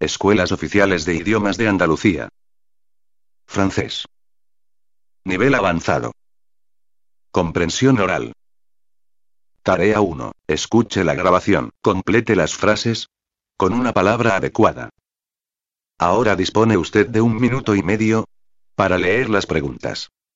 Escuelas Oficiales de Idiomas de Andalucía. Francés. Nivel avanzado. Comprensión oral. Tarea 1. Escuche la grabación. Complete las frases. Con una palabra adecuada. Ahora dispone usted de un minuto y medio. Para leer las preguntas. –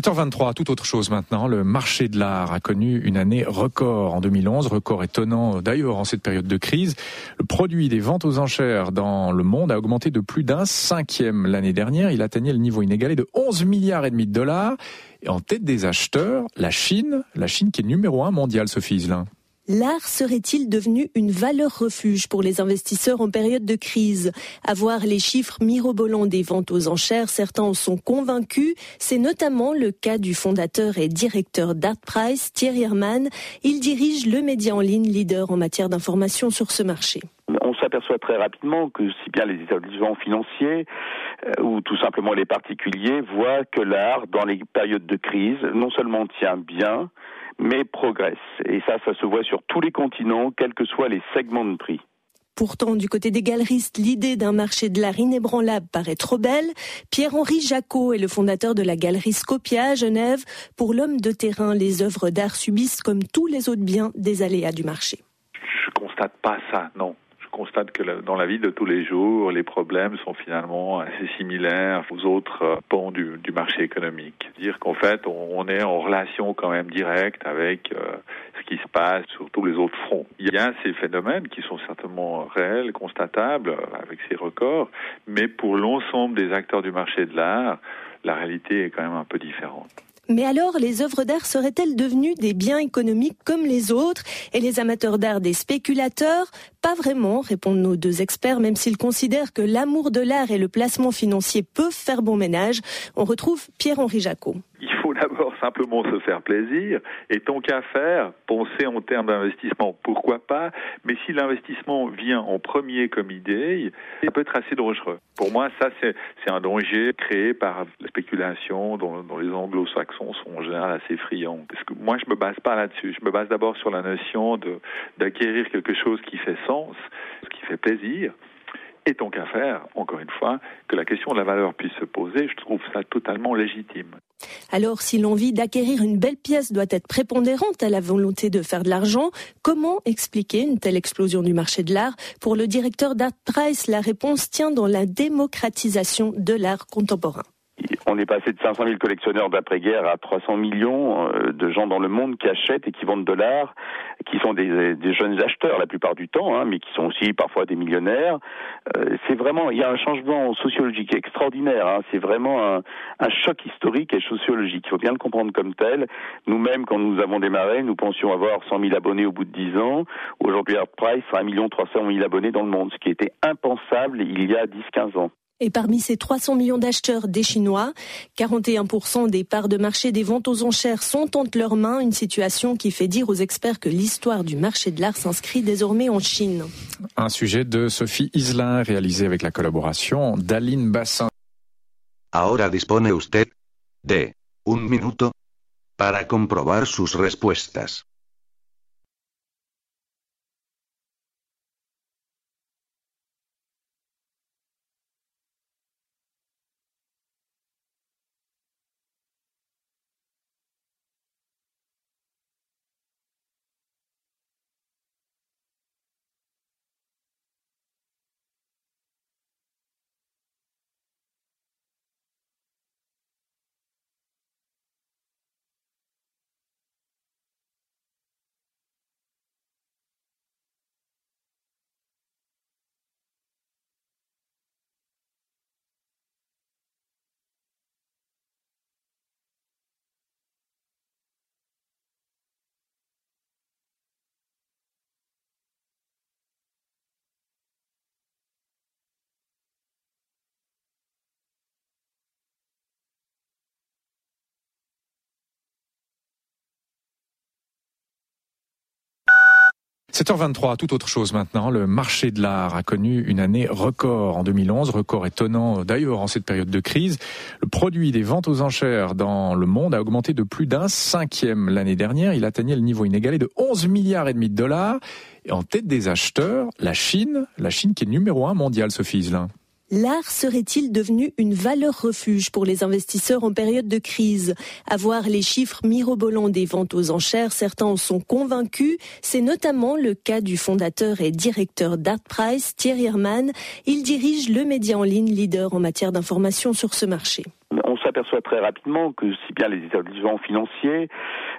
7h23, tout autre chose maintenant. Le marché de l'art a connu une année record en 2011, record étonnant d'ailleurs en cette période de crise. Le produit des ventes aux enchères dans le monde a augmenté de plus d'un cinquième l'année dernière. Il atteignait le niveau inégalé de 11 milliards et demi de dollars. Et en tête des acheteurs, la Chine, la Chine qui est numéro un mondial, Sophie Iselin l'art serait-il devenu une valeur refuge pour les investisseurs en période de crise? À voir les chiffres mirobolants des ventes aux enchères, certains en sont convaincus. C'est notamment le cas du fondateur et directeur d'Artprice, Thierry Herman. Il dirige le média en ligne leader en matière d'information sur ce marché on s'aperçoit très rapidement que si bien les établissements financiers euh, ou tout simplement les particuliers voient que l'art, dans les périodes de crise, non seulement tient bien, mais progresse. Et ça, ça se voit sur tous les continents, quels que soient les segments de prix. Pourtant, du côté des galeristes, l'idée d'un marché de l'art inébranlable paraît trop belle. Pierre-Henri Jacot est le fondateur de la galerie Scopia à Genève. Pour l'homme de terrain, les œuvres d'art subissent, comme tous les autres biens, des aléas du marché. Je constate pas ça, non constate que dans la vie de tous les jours, les problèmes sont finalement assez similaires aux autres euh, pans du, marché économique. Dire qu'en fait, on, est en relation quand même directe avec euh, ce qui se passe sur tous les autres fronts. Il y a ces phénomènes qui sont certainement réels, constatables, avec ces records, mais pour l'ensemble des acteurs du marché de l'art, la réalité est quand même un peu différente. Mais alors, les œuvres d'art seraient-elles devenues des biens économiques comme les autres? Et les amateurs d'art des spéculateurs? Pas vraiment, répondent nos deux experts, même s'ils considèrent que l'amour de l'art et le placement financier peuvent faire bon ménage. On retrouve Pierre-Henri Jacot d'abord simplement se faire plaisir, et tant qu'à faire, penser en termes d'investissement, pourquoi pas, mais si l'investissement vient en premier comme idée, ça peut être assez dangereux. Pour moi, ça, c'est un danger créé par la spéculation dont, les anglo-saxons sont en général assez friands. Moi, je me base pas là-dessus. Je me base d'abord sur la notion d'acquérir quelque chose qui fait sens, qui fait plaisir, et tant qu'à faire, encore une fois, que la question de la valeur puisse se poser, je trouve ça totalement légitime. Alors, si l'envie d'acquérir une belle pièce doit être prépondérante à la volonté de faire de l'argent, comment expliquer une telle explosion du marché de l'art? Pour le directeur d'Art Price, la réponse tient dans la démocratisation de l'art contemporain on est passé de 500 000 collectionneurs d'après-guerre à 300 millions euh, de gens dans le monde qui achètent et qui vendent de l'art, qui sont des, jeunes acheteurs la plupart du temps, hein, mais qui sont aussi parfois des millionnaires. Euh, c'est vraiment, il y a un changement sociologique extraordinaire. Hein. c'est vraiment un, choc historique et sociologique. Il faut bien le comprendre comme tel. Nous-mêmes, quand nous avons démarré, nous pensions avoir 100 000 abonnés au bout de 10 ans. Aujourd'hui, Art Price a 1 300 000 abonnés dans le monde, ce qui était impensable il y a 10-15 ans. Et parmi ces 300 millions d'acheteurs des Chinois, 41% des parts de marché des ventes aux enchères sont entre leurs mains, une situation qui fait dire aux experts que l'histoire du marché de l'art s'inscrit désormais en Chine. Un sujet de Sophie Islin réalisé avec la collaboration d'Aline Bassin. Ahora dispone usted de un minuto para comprobar sus respuestas. – 7h23, tout autre chose maintenant. Le marché de l'art a connu une année record en 2011, record étonnant d'ailleurs en cette période de crise. Le produit des ventes aux enchères dans le monde a augmenté de plus d'un cinquième l'année dernière. Il atteignait le niveau inégalé de 11 milliards et demi de dollars. Et en tête des acheteurs, la Chine, la Chine qui est numéro un mondial, Sophie Islin. L'art serait-il devenu une valeur refuge pour les investisseurs en période de crise? À voir les chiffres mirobolants des ventes aux enchères, certains en sont convaincus. C'est notamment le cas du fondateur et directeur d'Art Price, Thierry Herman. Il dirige le média en ligne leader en matière d'information sur ce marché on s'aperçoit très rapidement que si bien les établissements financiers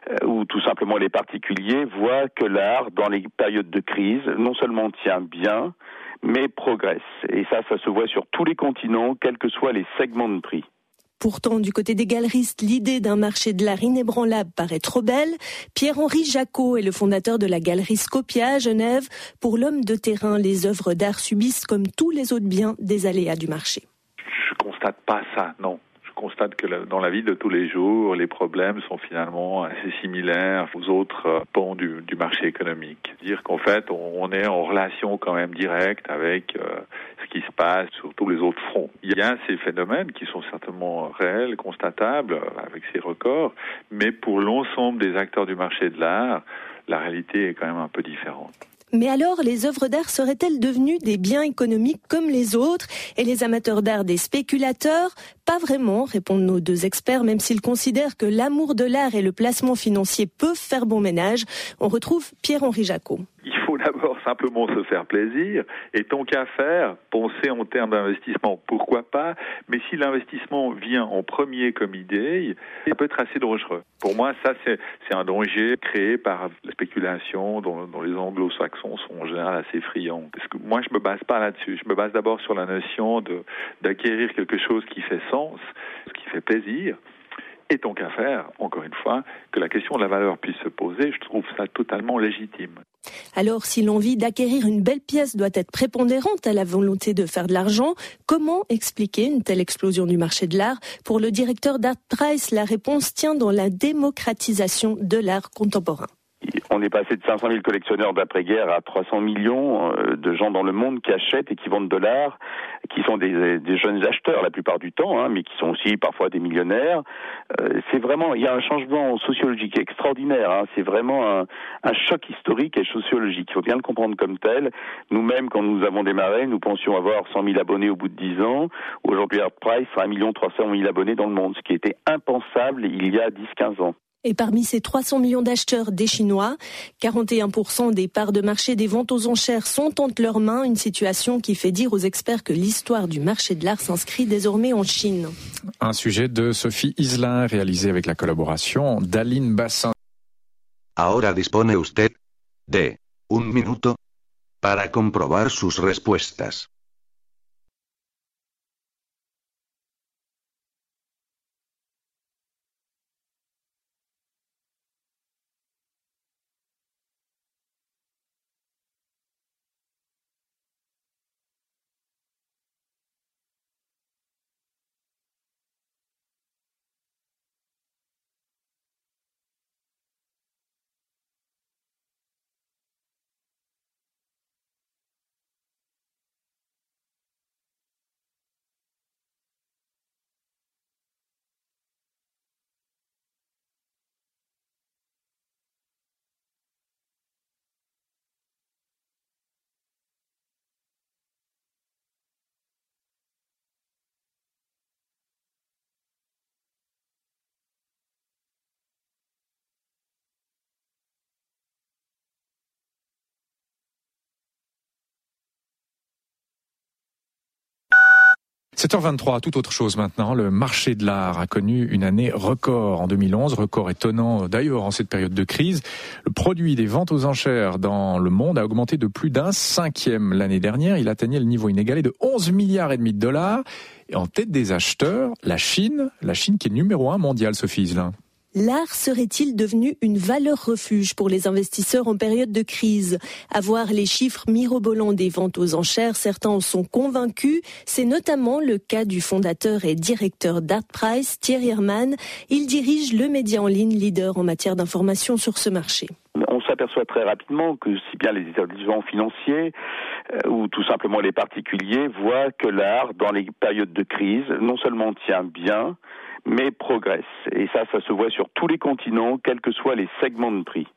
euh, ou tout simplement les particuliers voient que l'art, dans les périodes de crise, non seulement tient bien, mais progresse. Et ça, ça se voit sur tous les continents, quels que soient les segments de prix. Pourtant, du côté des galeristes, l'idée d'un marché de l'art inébranlable paraît trop belle. Pierre-Henri Jacot est le fondateur de la galerie Scopia à Genève. Pour l'homme de terrain, les œuvres d'art subissent, comme tous les autres biens, des aléas du marché. Je constate pas ça, non constate que dans la vie de tous les jours, les problèmes sont finalement assez similaires aux autres euh, pans du, marché économique. Dire qu'en fait, on, est en relation quand même directe avec euh, ce qui se passe sur tous les autres fronts. Il y a ces phénomènes qui sont certainement réels, constatables, euh, avec ces records, mais pour l'ensemble des acteurs du marché de l'art, la réalité est quand même un peu différente. Mais alors, les œuvres d'art seraient-elles devenues des biens économiques comme les autres? Et les amateurs d'art des spéculateurs? Pas vraiment, répondent nos deux experts, même s'ils considèrent que l'amour de l'art et le placement financier peuvent faire bon ménage. On retrouve Pierre-Henri Jacot d'abord simplement se faire plaisir, et tant qu'à faire, penser en termes d'investissement, pourquoi pas, mais si l'investissement vient en premier comme idée, ça peut être assez dangereux. Pour moi, ça, c'est un danger créé par la spéculation dont, dont les anglo-saxons sont en général assez friands. Parce que moi, je me base pas là-dessus. Je me base d'abord sur la notion d'acquérir quelque chose qui fait sens, qui fait plaisir, et tant qu'à faire, encore une fois, que la question de la valeur puisse se poser, je trouve ça totalement légitime. Alors, si l'envie d'acquérir une belle pièce doit être prépondérante à la volonté de faire de l'argent, comment expliquer une telle explosion du marché de l'art? Pour le directeur d'Art Price, la réponse tient dans la démocratisation de l'art contemporain on est passé de 500 000 collectionneurs d'après-guerre à 300 millions euh, de gens dans le monde qui achètent et qui vendent de l'art, qui sont des, jeunes acheteurs la plupart du temps, hein, mais qui sont aussi parfois des millionnaires. Euh, c'est vraiment, il y a un changement sociologique extraordinaire. Hein. c'est vraiment un, un, choc historique et sociologique. Il faut bien le comprendre comme tel. Nous-mêmes, quand nous avons démarré, nous pensions avoir 100 000 abonnés au bout de 10 ans. Aujourd'hui, Art Price a 1 300 000 abonnés dans le monde, ce qui était impensable il y a 10-15 ans. Et parmi ces 300 millions d'acheteurs des Chinois, 41% des parts de marché des ventes aux enchères sont entre leurs mains, une situation qui fait dire aux experts que l'histoire du marché de l'art s'inscrit désormais en Chine. Un sujet de Sophie Islin réalisé avec la collaboration d'Aline Bassin. Ahora dispone usted de un minuto para comprobar sus respuestas. 7h23, tout autre chose maintenant. Le marché de l'art a connu une année record en 2011, record étonnant d'ailleurs en cette période de crise. Le produit des ventes aux enchères dans le monde a augmenté de plus d'un cinquième l'année dernière. Il atteignait le niveau inégalé de 11 milliards et demi de dollars. Et en tête des acheteurs, la Chine, la Chine qui est numéro un mondial, Sophie Iselin. L'art serait-il devenu une valeur refuge pour les investisseurs en période de crise? À voir les chiffres mirobolants des ventes aux enchères, certains en sont convaincus. C'est notamment le cas du fondateur et directeur d'Artprice, Thierry Herman. Il dirige le média en ligne leader en matière d'information sur ce marché on s'aperçoit très rapidement que si bien les établissements financiers euh, ou tout simplement les particuliers voient que l'art, dans les périodes de crise, non seulement tient bien, mais progresse. Et ça, ça se voit sur tous les continents, quels que soient les segments de prix.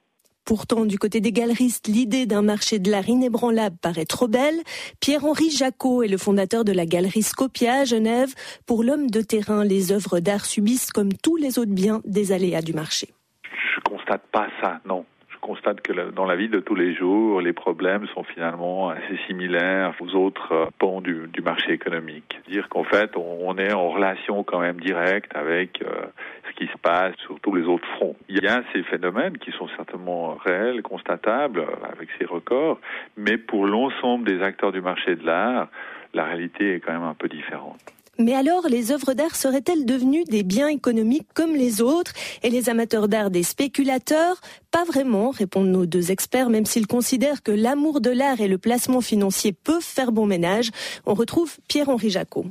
Pourtant, du côté des galeristes, l'idée d'un marché de l'art inébranlable paraît trop belle. Pierre-Henri Jacot est le fondateur de la galerie Scopia à Genève. Pour l'homme de terrain, les œuvres d'art subissent, comme tous les autres biens, des aléas du marché. Je constate pas ça, non constate que dans la vie de tous les jours, les problèmes sont finalement assez similaires aux autres euh, pans du, marché économique. Dire qu'en fait, on, est en relation quand même directe avec euh, ce qui se passe sur tous les autres fronts. Il y a ces phénomènes qui sont certainement réels, constatables, euh, avec ces records, mais pour l'ensemble des acteurs du marché de l'art, la réalité est quand même un peu différente. Mais alors, les œuvres d'art seraient-elles devenues des biens économiques comme les autres? Et les amateurs d'art des spéculateurs? Pas vraiment, répondent nos deux experts, même s'ils considèrent que l'amour de l'art et le placement financier peuvent faire bon ménage. On retrouve Pierre-Henri Jacot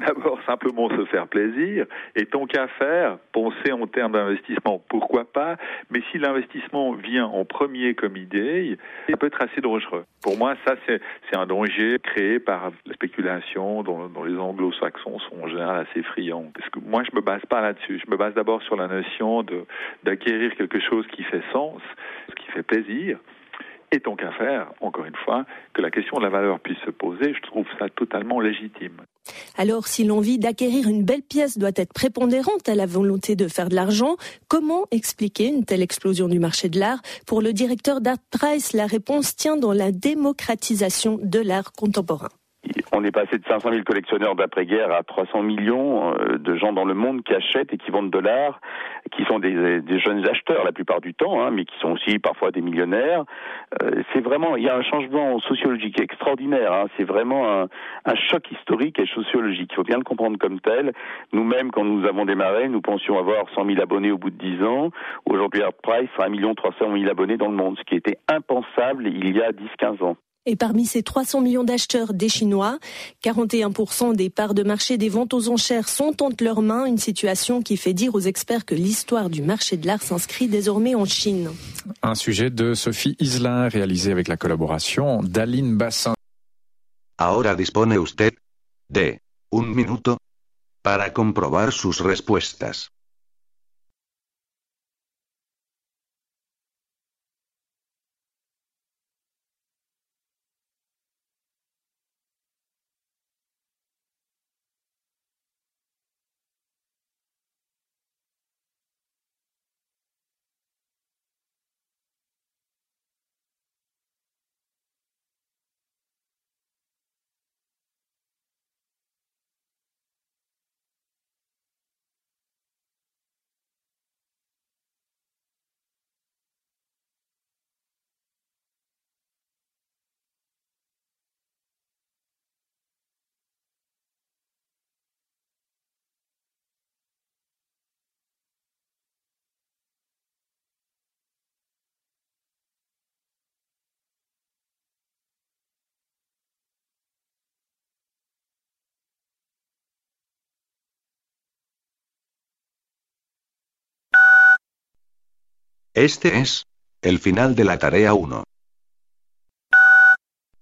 d'abord simplement se faire plaisir, et tant qu'à faire, penser en termes d'investissement, pourquoi pas, mais si l'investissement vient en premier comme idée, ça peut être assez dangereux. Pour moi, ça, c'est un danger créé par la spéculation dont, dont les anglo-saxons sont en général assez friands. Parce que moi, je me base pas là-dessus. Je me base d'abord sur la notion d'acquérir quelque chose qui fait sens, qui fait plaisir, et tant qu'à faire, encore une fois, que la question de la valeur puisse se poser, je trouve ça totalement légitime. Alors, si l'envie d'acquérir une belle pièce doit être prépondérante à la volonté de faire de l'argent, comment expliquer une telle explosion du marché de l'art? Pour le directeur d'Art Price, la réponse tient dans la démocratisation de l'art contemporain on est passé de 500 000 collectionneurs d'après-guerre à 300 millions euh, de gens dans le monde qui achètent et qui vendent de l'art, qui sont des, jeunes acheteurs la plupart du temps, hein, mais qui sont aussi parfois des millionnaires. Euh, c'est vraiment, il y a un changement sociologique extraordinaire. Hein. c'est vraiment un, choc historique et sociologique. Il faut bien le comprendre comme tel. Nous-mêmes, quand nous avons démarré, nous pensions avoir 100 000 abonnés au bout de 10 ans. Aujourd'hui, Art Price a 1 300 000 abonnés dans le monde, ce qui était impensable il y a 10-15 ans. Et parmi ces 300 millions d'acheteurs des Chinois, 41% des parts de marché des ventes aux enchères sont entre leurs mains, une situation qui fait dire aux experts que l'histoire du marché de l'art s'inscrit désormais en Chine. Un sujet de Sophie Islin, réalisé avec la collaboration d'Aline Bassin. Ahora dispone usted de un minuto para comprobar sus respuestas. Este es el final de la tarea 1.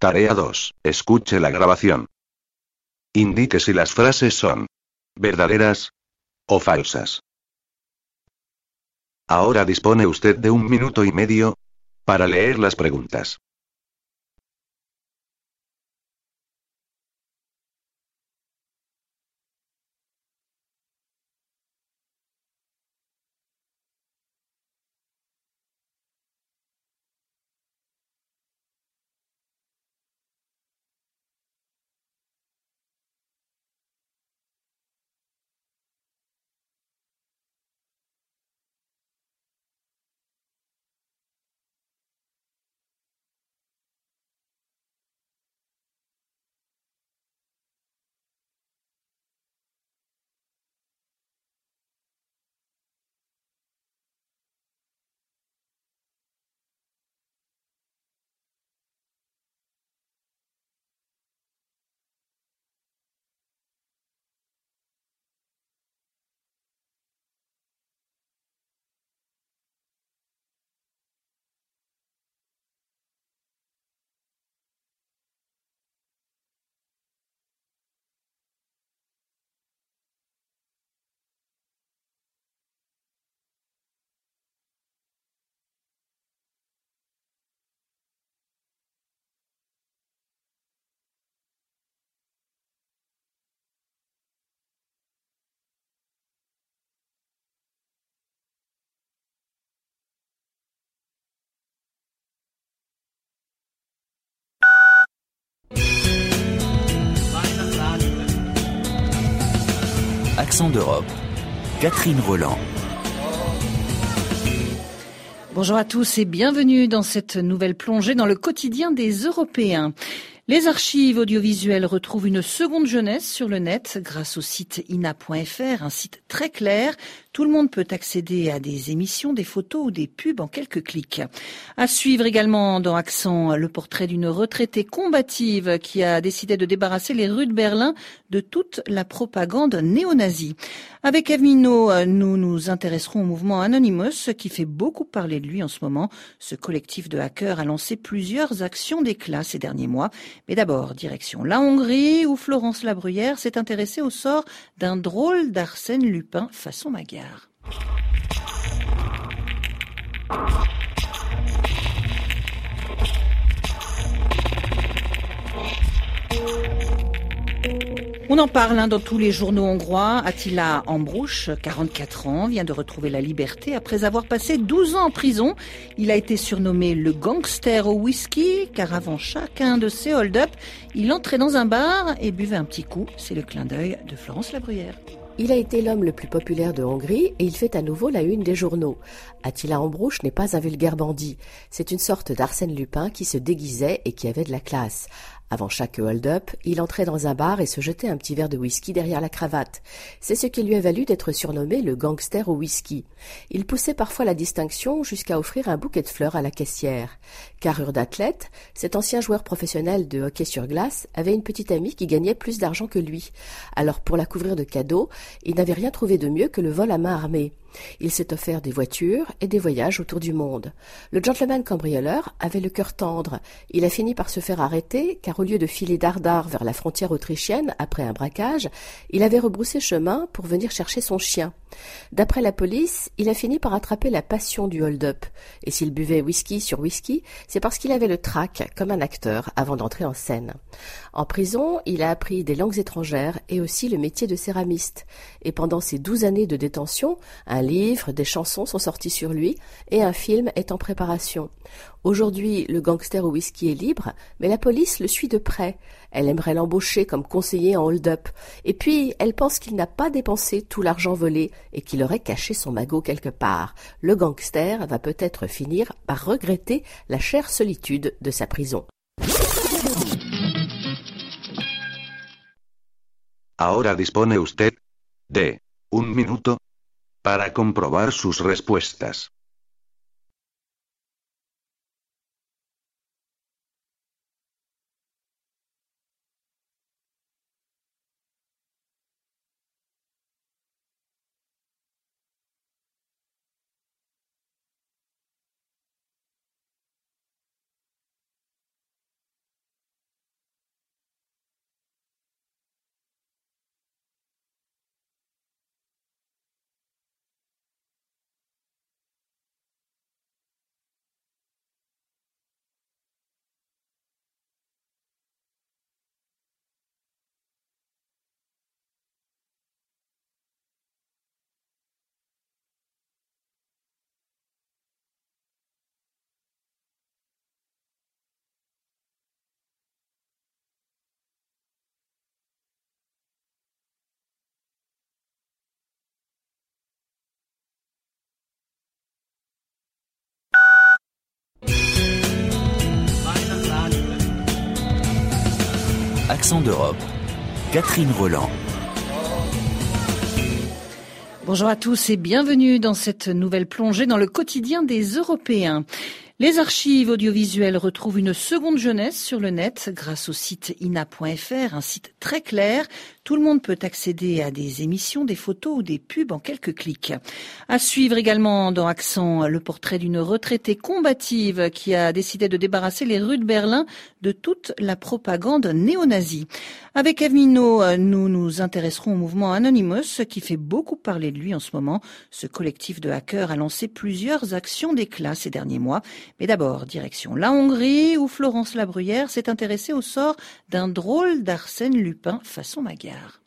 Tarea 2. Escuche la grabación. Indique si las frases son verdaderas o falsas. Ahora dispone usted de un minuto y medio para leer las preguntas. D'Europe. Catherine Roland. Bonjour à tous et bienvenue dans cette nouvelle plongée dans le quotidien des Européens. Les archives audiovisuelles retrouvent une seconde jeunesse sur le net grâce au site ina.fr, un site très clair. Tout le monde peut accéder à des émissions, des photos ou des pubs en quelques clics. À suivre également dans Accent le portrait d'une retraitée combative qui a décidé de débarrasser les rues de Berlin de toute la propagande néo-nazie. Avec Evmino, nous nous intéresserons au mouvement Anonymous qui fait beaucoup parler de lui en ce moment. Ce collectif de hackers a lancé plusieurs actions d'éclat ces derniers mois. Mais d'abord, direction la Hongrie où Florence Labruyère s'est intéressée au sort d'un drôle d'Arsène Lupin façon Magyar. On en parle hein, dans tous les journaux hongrois. Attila Ambrouche, 44 ans, vient de retrouver la liberté après avoir passé 12 ans en prison. Il a été surnommé le gangster au whisky, car avant chacun de ses hold-up, il entrait dans un bar et buvait un petit coup. C'est le clin d'œil de Florence Labruyère. Il a été l'homme le plus populaire de Hongrie et il fait à nouveau la une des journaux. Attila Ambrouche n'est pas un vulgaire bandit. C'est une sorte d'Arsène Lupin qui se déguisait et qui avait de la classe. Avant chaque hold-up, il entrait dans un bar et se jetait un petit verre de whisky derrière la cravate. C'est ce qui lui a valu d'être surnommé le gangster au whisky. Il poussait parfois la distinction jusqu'à offrir un bouquet de fleurs à la caissière. Carrure d'athlète, cet ancien joueur professionnel de hockey sur glace avait une petite amie qui gagnait plus d'argent que lui. Alors pour la couvrir de cadeaux, il n'avait rien trouvé de mieux que le vol à main armée. Il s'est offert des voitures et des voyages autour du monde. Le gentleman cambrioleur avait le cœur tendre. Il a fini par se faire arrêter car au lieu de filer dardard vers la frontière autrichienne après un braquage, il avait rebroussé chemin pour venir chercher son chien. D'après la police, il a fini par attraper la passion du hold-up. Et s'il buvait whisky sur whisky, c'est parce qu'il avait le trac comme un acteur avant d'entrer en scène. En prison, il a appris des langues étrangères et aussi le métier de céramiste. Et pendant ces douze années de détention, un des chansons sont sortis sur lui et un film est en préparation. Aujourd'hui, le gangster au whisky est libre, mais la police le suit de près. Elle aimerait l'embaucher comme conseiller en hold-up. Et puis, elle pense qu'il n'a pas dépensé tout l'argent volé et qu'il aurait caché son magot quelque part. Le gangster va peut-être finir par regretter la chère solitude de sa prison. Ahora dispone usted de un minuto para comprobar sus respuestas. Accent d'Europe. Catherine Roland. Bonjour à tous et bienvenue dans cette nouvelle plongée dans le quotidien des Européens. Les archives audiovisuelles retrouvent une seconde jeunesse sur le net grâce au site ina.fr, un site très clair. Tout le monde peut accéder à des émissions, des photos ou des pubs en quelques clics. À suivre également dans Accent le portrait d'une retraitée combative qui a décidé de débarrasser les rues de Berlin de toute la propagande néo-nazie. Avec Evmino, nous nous intéresserons au mouvement Anonymous qui fait beaucoup parler de lui en ce moment. Ce collectif de hackers a lancé plusieurs actions d'éclat ces derniers mois. Mais d'abord, direction la Hongrie, où Florence Labruyère s'est intéressée au sort d'un drôle d'Arsène Lupin façon Magyar.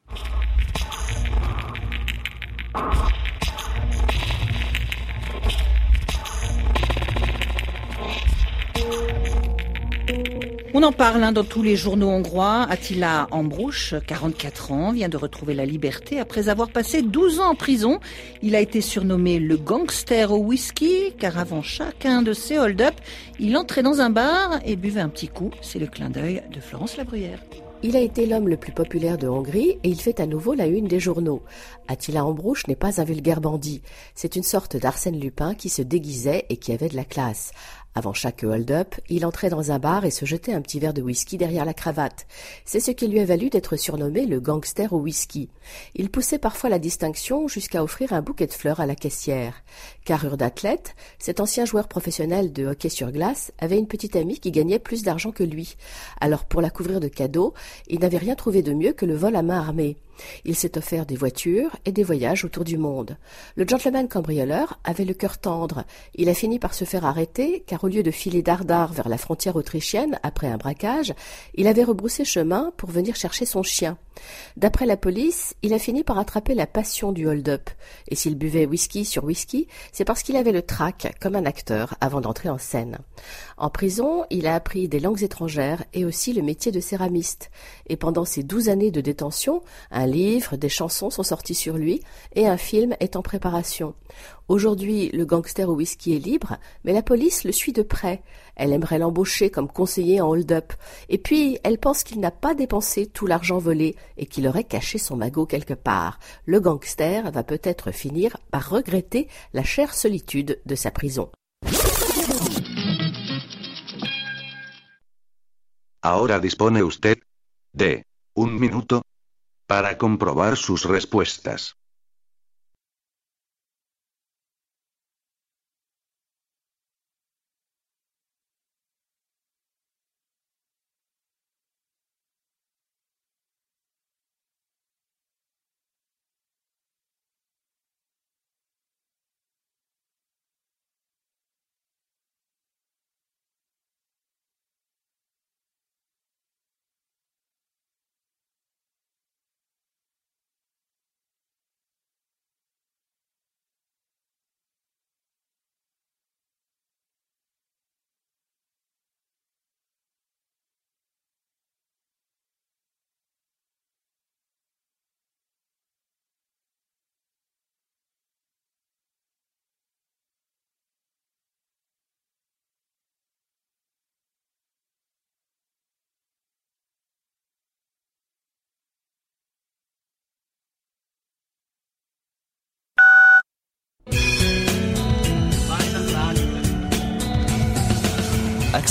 On en parle hein, dans tous les journaux hongrois. Attila Ambrouche, 44 ans, vient de retrouver la liberté après avoir passé 12 ans en prison. Il a été surnommé le gangster au whisky, car avant chacun de ses hold-up, il entrait dans un bar et buvait un petit coup. C'est le clin d'œil de Florence Labruyère. Il a été l'homme le plus populaire de Hongrie et il fait à nouveau la une des journaux. Attila Ambrouche n'est pas un vulgaire bandit. C'est une sorte d'Arsène Lupin qui se déguisait et qui avait de la classe. Avant chaque hold-up, il entrait dans un bar et se jetait un petit verre de whisky derrière la cravate. C'est ce qui lui a valu d'être surnommé le gangster au whisky. Il poussait parfois la distinction jusqu'à offrir un bouquet de fleurs à la caissière. Carrure d'athlète, cet ancien joueur professionnel de hockey sur glace avait une petite amie qui gagnait plus d'argent que lui. Alors pour la couvrir de cadeaux, il n'avait rien trouvé de mieux que le vol à main armée. Il s'est offert des voitures et des voyages autour du monde. Le gentleman cambrioleur avait le cœur tendre. Il a fini par se faire arrêter car au lieu de filer dardard vers la frontière autrichienne après un braquage, il avait rebroussé chemin pour venir chercher son chien. D'après la police, il a fini par attraper la passion du hold-up. Et s'il buvait whisky sur whisky, c'est parce qu'il avait le trac, comme un acteur, avant d'entrer en scène. En prison, il a appris des langues étrangères et aussi le métier de céramiste. Et pendant ces douze années de détention, un livre, des chansons sont sortis sur lui et un film est en préparation. Aujourd'hui, le gangster au whisky est libre, mais la police le suit de près. Elle aimerait l'embaucher comme conseiller en hold-up. Et puis, elle pense qu'il n'a pas dépensé tout l'argent volé et qu'il aurait caché son magot quelque part. Le gangster va peut-être finir par regretter la chère solitude de sa prison. Ahora dispone usted de un minuto para comprobar sus respuestas.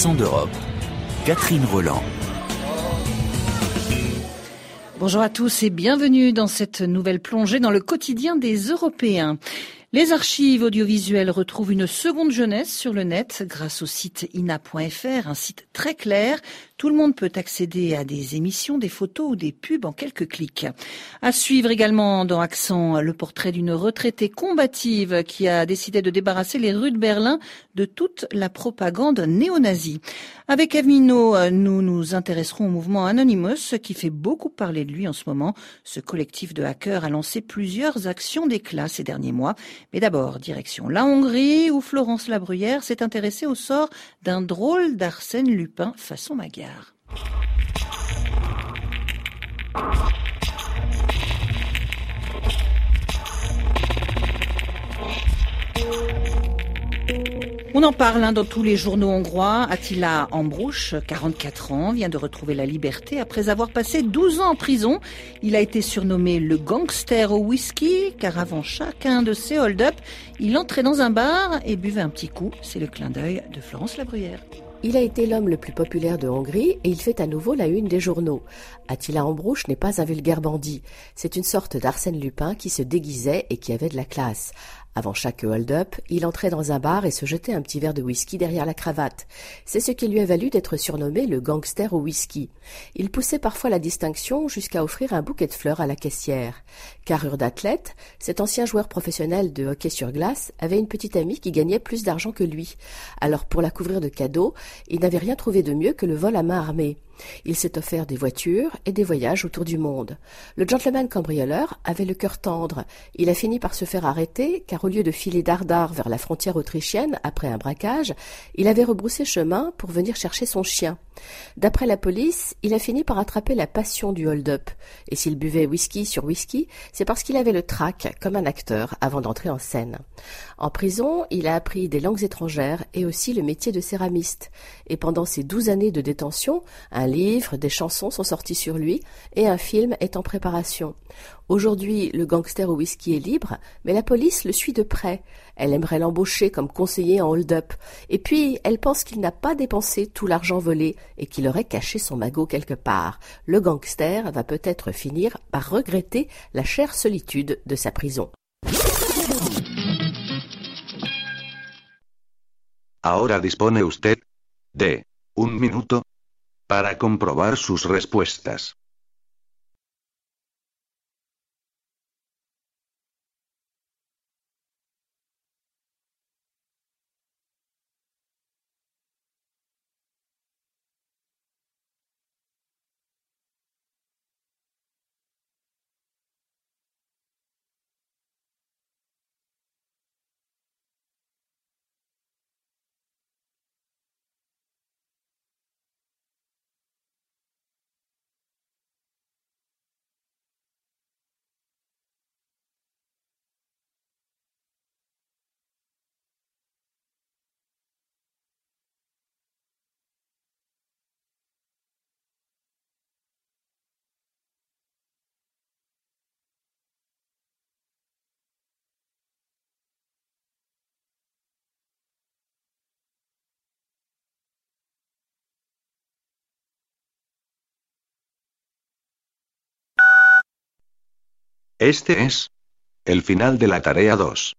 D'Europe. Catherine Roland. Bonjour à tous et bienvenue dans cette nouvelle plongée dans le quotidien des Européens. Les archives audiovisuelles retrouvent une seconde jeunesse sur le net grâce au site ina.fr, un site très clair. Tout le monde peut accéder à des émissions, des photos ou des pubs en quelques clics. À suivre également dans Accent le portrait d'une retraitée combative qui a décidé de débarrasser les rues de Berlin de toute la propagande néo-nazie. Avec Evmino, nous nous intéresserons au mouvement Anonymous qui fait beaucoup parler de lui en ce moment. Ce collectif de hackers a lancé plusieurs actions d'éclat ces derniers mois mais d'abord, direction la Hongrie, où Florence Labruyère s'est intéressée au sort d'un drôle d'Arsène Lupin façon Magyar. On en parle hein, dans tous les journaux hongrois. Attila Ambrouche, 44 ans, vient de retrouver la liberté après avoir passé 12 ans en prison. Il a été surnommé le gangster au whisky, car avant chacun de ses hold-up, il entrait dans un bar et buvait un petit coup. C'est le clin d'œil de Florence Labruyère. Il a été l'homme le plus populaire de Hongrie et il fait à nouveau la une des journaux. Attila Ambrouche n'est pas un vulgaire bandit. C'est une sorte d'Arsène Lupin qui se déguisait et qui avait de la classe. Avant chaque hold-up, il entrait dans un bar et se jetait un petit verre de whisky derrière la cravate. C'est ce qui lui a valu d'être surnommé le gangster au whisky. Il poussait parfois la distinction jusqu'à offrir un bouquet de fleurs à la caissière. Carrure d'athlète, cet ancien joueur professionnel de hockey sur glace avait une petite amie qui gagnait plus d'argent que lui. Alors pour la couvrir de cadeaux, il n'avait rien trouvé de mieux que le vol à main armée. Il s'est offert des voitures et des voyages autour du monde. Le gentleman cambrioleur avait le cœur tendre. Il a fini par se faire arrêter car au lieu de filer dardard vers la frontière autrichienne après un braquage, il avait rebroussé chemin pour venir chercher son chien. D'après la police, il a fini par attraper la passion du hold-up. Et s'il buvait whisky sur whisky, c'est parce qu'il avait le trac, comme un acteur, avant d'entrer en scène. En prison, il a appris des langues étrangères et aussi le métier de céramiste. Et pendant ces douze années de détention, un livre, des chansons sont sortis sur lui et un film est en préparation. Aujourd'hui, le gangster au whisky est libre, mais la police le suit de près. Elle aimerait l'embaucher comme conseiller en hold-up. Et puis, elle pense qu'il n'a pas dépensé tout l'argent volé et qu'il aurait caché son magot quelque part. Le gangster va peut-être finir par regretter la chère solitude de sa prison. Para comprobar sus respuestas. Este es el final de la tarea 2.